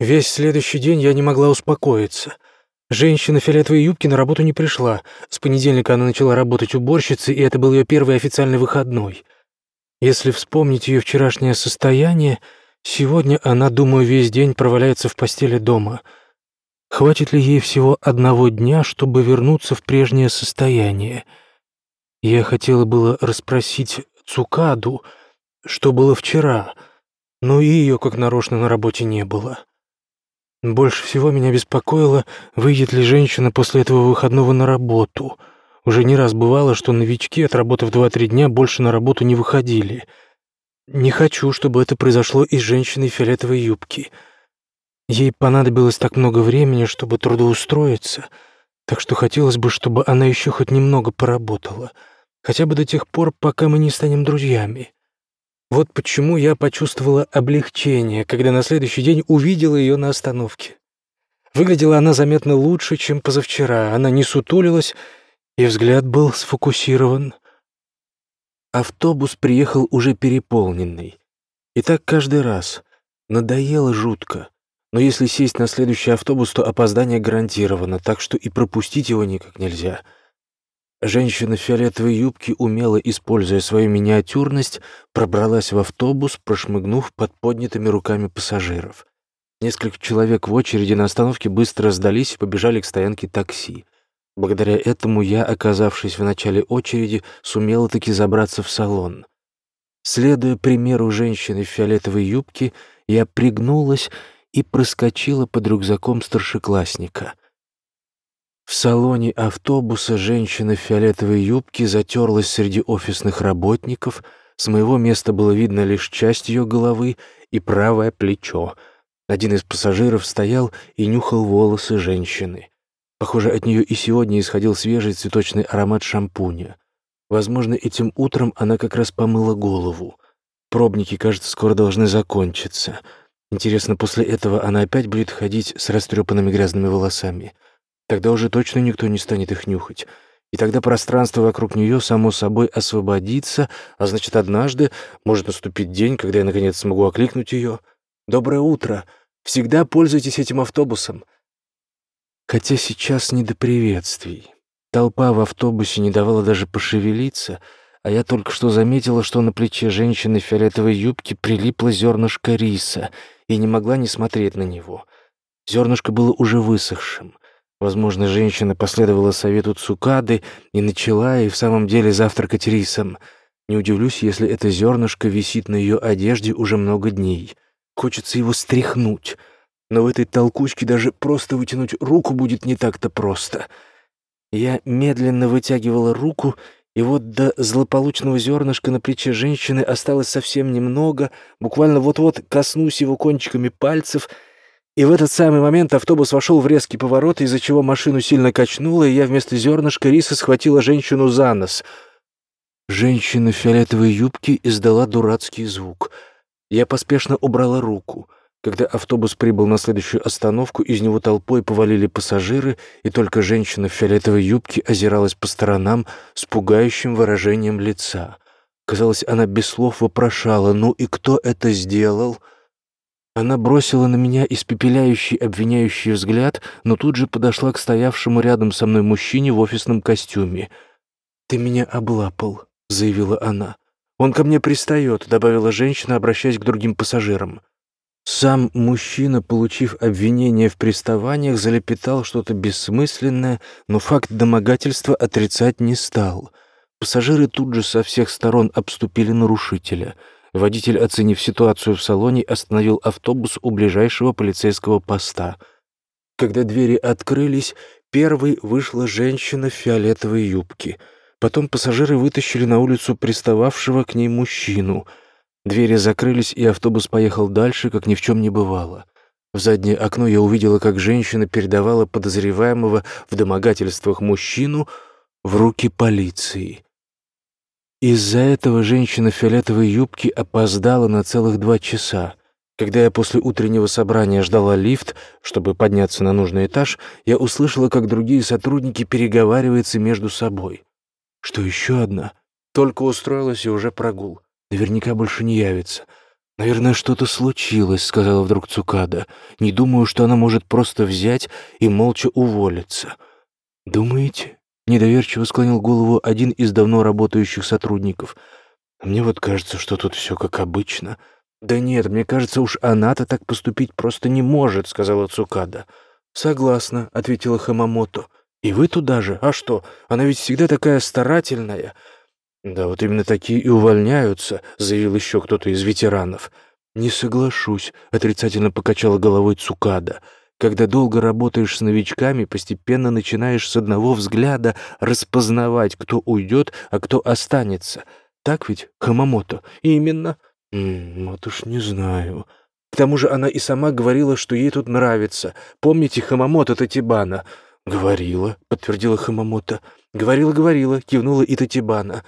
Весь следующий день я не могла успокоиться. Женщина в фиолетовой юбке на работу не пришла. С понедельника она начала работать уборщицей, и это был ее первый официальный выходной. Если вспомнить ее вчерашнее состояние, сегодня она, думаю, весь день проваляется в постели дома. Хватит ли ей всего одного дня, чтобы вернуться в прежнее состояние? Я хотела было расспросить Цукаду, что было вчера, но и ее как нарочно на работе не было. Больше всего меня беспокоило, выйдет ли женщина после этого выходного на работу. Уже не раз бывало, что новички, отработав два-три дня, больше на работу не выходили. Не хочу, чтобы это произошло и с женщиной фиолетовой юбке. Ей понадобилось так много времени, чтобы трудоустроиться, так что хотелось бы, чтобы она еще хоть немного поработала, хотя бы до тех пор, пока мы не станем друзьями. Вот почему я почувствовала облегчение, когда на следующий день увидела ее на остановке. Выглядела она заметно лучше, чем позавчера. Она не сутулилась, и взгляд был сфокусирован. Автобус приехал уже переполненный. И так каждый раз. Надоело жутко. Но если сесть на следующий автобус, то опоздание гарантировано, так что и пропустить его никак нельзя — Женщина в фиолетовой юбке, умело используя свою миниатюрность, пробралась в автобус, прошмыгнув под поднятыми руками пассажиров. Несколько человек в очереди на остановке быстро сдались и побежали к стоянке такси. Благодаря этому я, оказавшись в начале очереди, сумела таки забраться в салон. Следуя примеру женщины в фиолетовой юбке, я пригнулась и проскочила под рюкзаком старшеклассника — в салоне автобуса женщина в фиолетовой юбке затерлась среди офисных работников. С моего места было видно лишь часть ее головы и правое плечо. Один из пассажиров стоял и нюхал волосы женщины. Похоже, от нее и сегодня исходил свежий цветочный аромат шампуня. Возможно, этим утром она как раз помыла голову. Пробники, кажется, скоро должны закончиться. Интересно, после этого она опять будет ходить с растрепанными грязными волосами — Тогда уже точно никто не станет их нюхать. И тогда пространство вокруг нее само собой освободится, а значит, однажды может наступить день, когда я наконец смогу окликнуть ее. «Доброе утро! Всегда пользуйтесь этим автобусом!» Хотя сейчас не до приветствий. Толпа в автобусе не давала даже пошевелиться, а я только что заметила, что на плече женщины в фиолетовой юбке прилипло зернышко риса и не могла не смотреть на него. Зернышко было уже высохшим. Возможно, женщина последовала совету Цукады и начала и в самом деле завтракать рисом. Не удивлюсь, если это зернышко висит на ее одежде уже много дней. Хочется его стряхнуть. Но в этой толкучке даже просто вытянуть руку будет не так-то просто. Я медленно вытягивала руку, и вот до злополучного зернышка на плече женщины осталось совсем немного, буквально вот-вот коснусь его кончиками пальцев — и в этот самый момент автобус вошел в резкий поворот, из-за чего машину сильно качнуло, и я вместо зернышка риса схватила женщину за нос. Женщина в фиолетовой юбке издала дурацкий звук. Я поспешно убрала руку. Когда автобус прибыл на следующую остановку, из него толпой повалили пассажиры, и только женщина в фиолетовой юбке озиралась по сторонам с пугающим выражением лица. Казалось, она без слов вопрошала «Ну и кто это сделал?» Она бросила на меня испепеляющий, обвиняющий взгляд, но тут же подошла к стоявшему рядом со мной мужчине в офисном костюме. «Ты меня облапал», — заявила она. «Он ко мне пристает», — добавила женщина, обращаясь к другим пассажирам. Сам мужчина, получив обвинение в приставаниях, залепетал что-то бессмысленное, но факт домогательства отрицать не стал. Пассажиры тут же со всех сторон обступили нарушителя — Водитель, оценив ситуацию в салоне, остановил автобус у ближайшего полицейского поста. Когда двери открылись, первой вышла женщина в фиолетовой юбке. Потом пассажиры вытащили на улицу пристававшего к ней мужчину. Двери закрылись, и автобус поехал дальше, как ни в чем не бывало. В заднее окно я увидела, как женщина передавала подозреваемого в домогательствах мужчину в руки полиции. Из-за этого женщина в фиолетовой юбке опоздала на целых два часа. Когда я после утреннего собрания ждала лифт, чтобы подняться на нужный этаж, я услышала, как другие сотрудники переговариваются между собой. Что еще одна? Только устроилась и уже прогул. Наверняка больше не явится. «Наверное, что-то случилось», — сказала вдруг Цукада. «Не думаю, что она может просто взять и молча уволиться». «Думаете?» — недоверчиво склонил голову один из давно работающих сотрудников. «Мне вот кажется, что тут все как обычно». «Да нет, мне кажется, уж она-то так поступить просто не может», — сказала Цукада. «Согласна», — ответила Хамамото. «И вы туда же? А что? Она ведь всегда такая старательная». «Да вот именно такие и увольняются», — заявил еще кто-то из ветеранов. «Не соглашусь», — отрицательно покачала головой Цукада. «Когда долго работаешь с новичками, постепенно начинаешь с одного взгляда распознавать, кто уйдет, а кто останется. Так ведь, Хамамото?» «Именно». М «Вот уж не знаю». К тому же она и сама говорила, что ей тут нравится. Помните Хамамото Татибана? «Говорила», — подтвердила Хамамото. «Говорила, говорила», — кивнула и Татибана.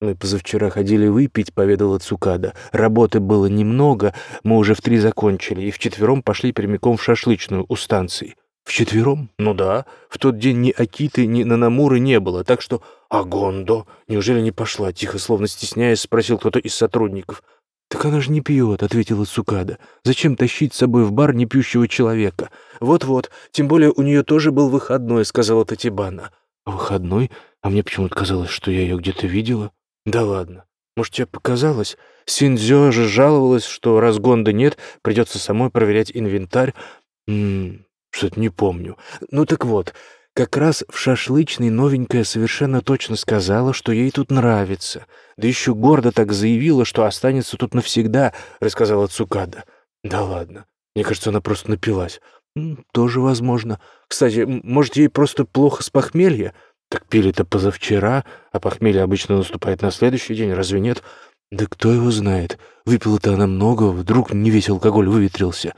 «Мы позавчера ходили выпить», — поведала Цукада. «Работы было немного, мы уже в три закончили, и вчетвером пошли прямиком в шашлычную у станции». «Вчетвером? Ну да. В тот день ни Акиты, ни Нанамуры не было, так что...» «А Гондо? Неужели не пошла?» — тихо, словно стесняясь, спросил кто-то из сотрудников. «Так она же не пьет», — ответила Цукада. «Зачем тащить с собой в бар непьющего человека?» «Вот-вот, тем более у нее тоже был выходной», — сказала Татибана. «Выходной? А мне почему-то казалось, что я ее где-то видела». «Да ладно. Может, тебе показалось? Синдзё же жаловалась, что раз Гонда нет, придется самой проверять инвентарь. Что-то не помню. Ну так вот, как раз в шашлычной новенькая совершенно точно сказала, что ей тут нравится. Да еще гордо так заявила, что останется тут навсегда, рассказала Цукада. Да ладно. Мне кажется, она просто напилась. Тоже возможно. Кстати, может, ей просто плохо с похмелья? Так пили-то позавчера, а похмелье обычно наступает на следующий день, разве нет? Да кто его знает? Выпила-то она много, вдруг не весь алкоголь выветрился.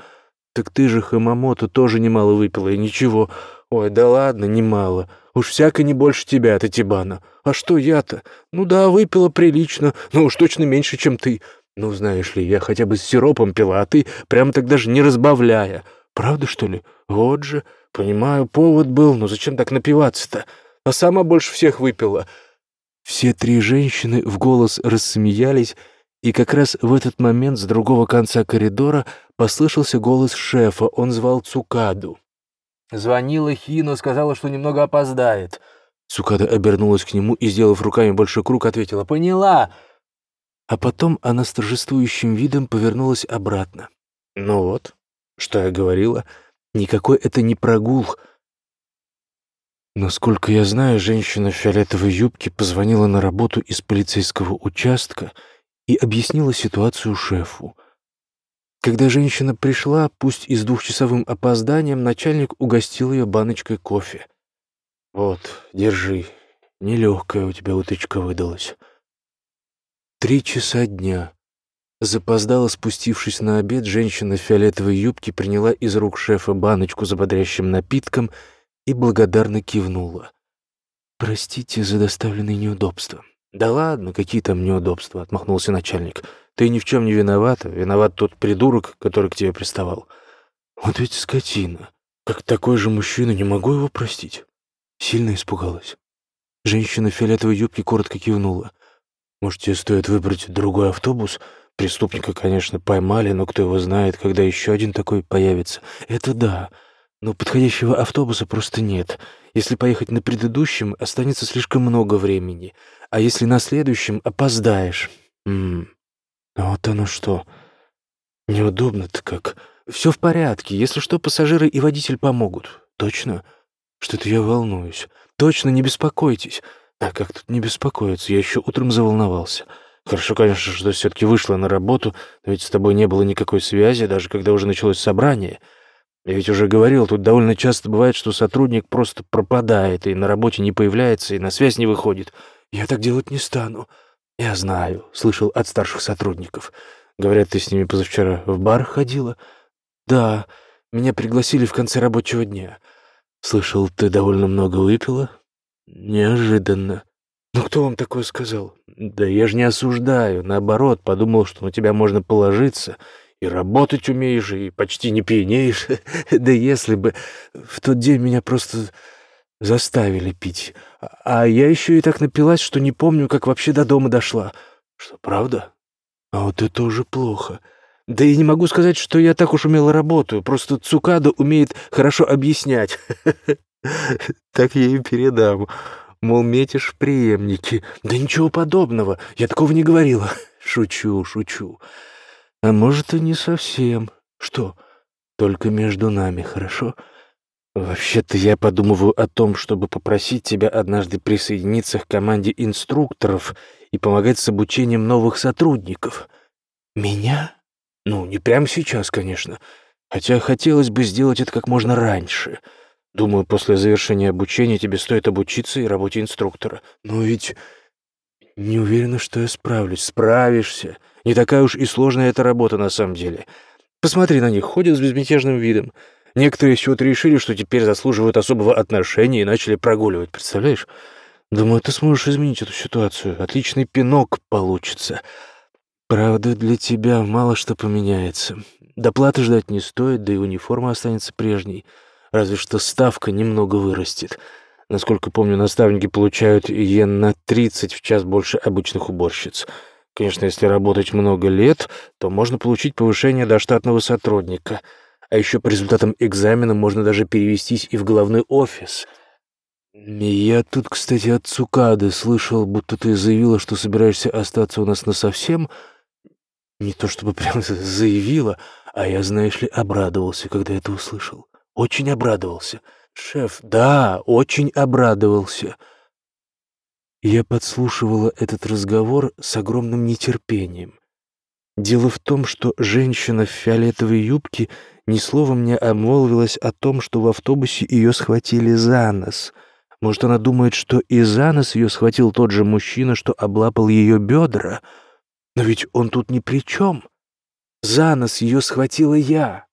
Так ты же, Хамамото, тоже немало выпила, и ничего. Ой, да ладно, немало. Уж всяко не больше тебя, Татибана. А что я-то? Ну да, выпила прилично, но уж точно меньше, чем ты. Ну, знаешь ли, я хотя бы с сиропом пила, а ты прямо так даже не разбавляя. Правда, что ли? Вот же. Понимаю, повод был, но зачем так напиваться-то? А сама больше всех выпила». Все три женщины в голос рассмеялись, и как раз в этот момент с другого конца коридора послышался голос шефа. Он звал Цукаду. Звонила Хино, сказала, что немного опоздает. Цукада обернулась к нему и, сделав руками большой круг, ответила «Поняла!» А потом она с торжествующим видом повернулась обратно. «Ну вот, что я говорила, никакой это не прогул, Насколько я знаю, женщина в фиолетовой юбке позвонила на работу из полицейского участка и объяснила ситуацию шефу. Когда женщина пришла, пусть и с двухчасовым опозданием, начальник угостил ее баночкой кофе. «Вот, держи. Нелегкая у тебя утычка выдалась». Три часа дня. Запоздала, спустившись на обед, женщина в фиолетовой юбке приняла из рук шефа баночку с ободрящим напитком — и благодарно кивнула. «Простите за доставленные неудобства». «Да ладно, какие там неудобства?» — отмахнулся начальник. «Ты ни в чем не виновата. Виноват тот придурок, который к тебе приставал». «Вот ведь скотина. Как такой же мужчина, не могу его простить». Сильно испугалась. Женщина в фиолетовой юбке коротко кивнула. «Может, тебе стоит выбрать другой автобус? Преступника, конечно, поймали, но кто его знает, когда еще один такой появится. Это да. Но подходящего автобуса просто нет. Если поехать на предыдущем, останется слишком много времени. А если на следующем, опоздаешь. М А вот оно что. Неудобно-то как. Все в порядке. Если что, пассажиры и водитель помогут. Точно? Что-то я волнуюсь. Точно, не беспокойтесь. А как тут не беспокоиться? Я еще утром заволновался. Хорошо, конечно, что все-таки вышла на работу, но ведь с тобой не было никакой связи, даже когда уже началось собрание — я ведь уже говорил, тут довольно часто бывает, что сотрудник просто пропадает и на работе не появляется, и на связь не выходит. Я так делать не стану. Я знаю, слышал от старших сотрудников. Говорят, ты с ними позавчера в бар ходила? Да, меня пригласили в конце рабочего дня. Слышал, ты довольно много выпила? Неожиданно. Ну кто вам такое сказал? Да я же не осуждаю, наоборот, подумал, что на тебя можно положиться и работать умеешь, и почти не пьянеешь. да если бы в тот день меня просто заставили пить. А я еще и так напилась, что не помню, как вообще до дома дошла. Что, правда? А вот это уже плохо. Да и не могу сказать, что я так уж умело работаю, просто Цукада умеет хорошо объяснять. Так я и передам. Мол, метишь преемники. Да ничего подобного, я такого не говорила. Шучу, шучу. А может, и не совсем. Что? Только между нами, хорошо? Вообще-то я подумываю о том, чтобы попросить тебя однажды присоединиться к команде инструкторов и помогать с обучением новых сотрудников. Меня? Ну, не прямо сейчас, конечно. Хотя хотелось бы сделать это как можно раньше. Думаю, после завершения обучения тебе стоит обучиться и работе инструктора. Но ведь не уверена, что я справлюсь. Справишься. Не такая уж и сложная эта работа на самом деле. Посмотри на них, ходят с безмятежным видом. Некоторые с чего-то решили, что теперь заслуживают особого отношения и начали прогуливать, представляешь? Думаю, ты сможешь изменить эту ситуацию. Отличный пинок получится. Правда, для тебя мало что поменяется. Доплаты ждать не стоит, да и униформа останется прежней. Разве что ставка немного вырастет. Насколько помню, наставники получают йен на 30 в час больше обычных уборщиц. Конечно, если работать много лет, то можно получить повышение до штатного сотрудника. А еще по результатам экзамена можно даже перевестись и в главный офис. Я тут, кстати, от Цукады слышал, будто ты заявила, что собираешься остаться у нас насовсем — не то чтобы прям заявила, а я, знаешь ли, обрадовался, когда это услышал. Очень обрадовался. Шеф, да, очень обрадовался. Я подслушивала этот разговор с огромным нетерпением. Дело в том, что женщина в фиолетовой юбке ни словом не обмолвилась о том, что в автобусе ее схватили за нос. Может, она думает, что и за нос ее схватил тот же мужчина, что облапал ее бедра — но ведь он тут ни при чем. За нос ее схватила я.